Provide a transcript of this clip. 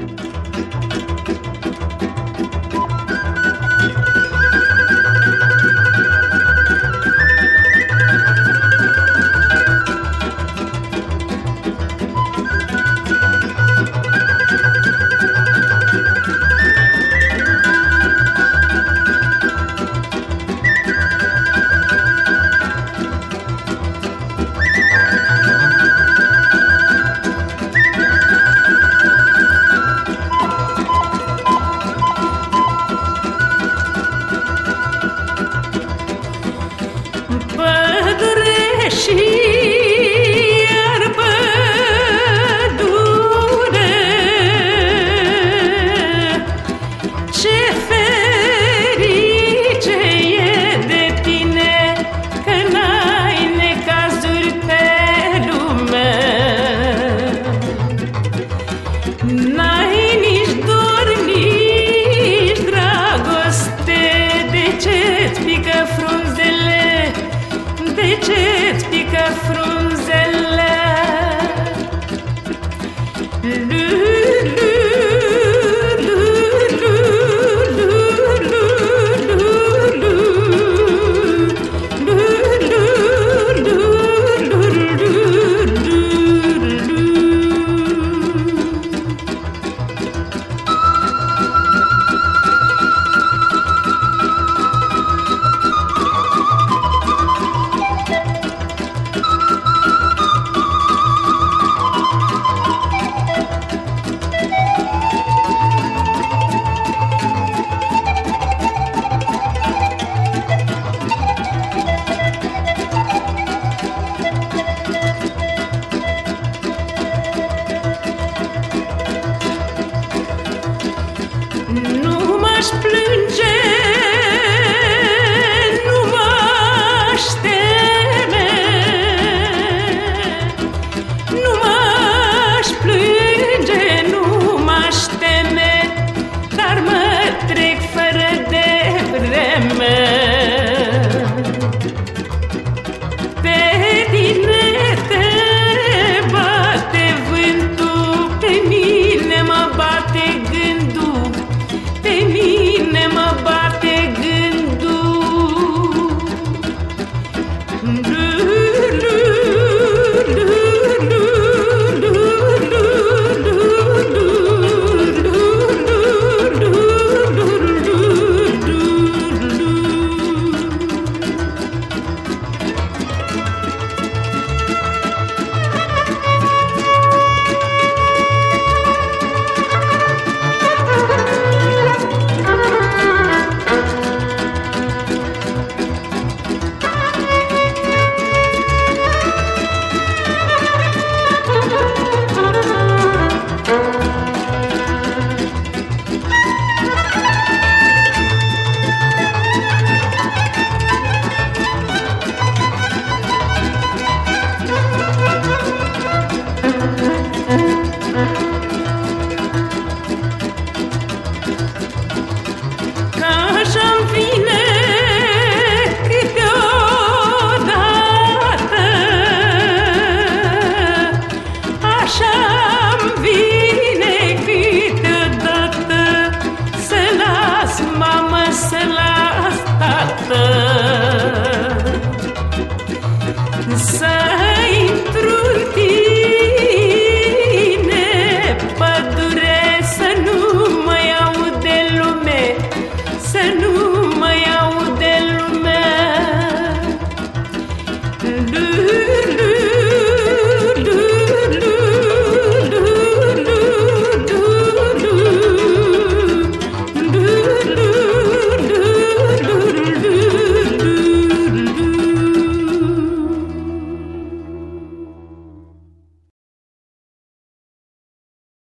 Pădure And la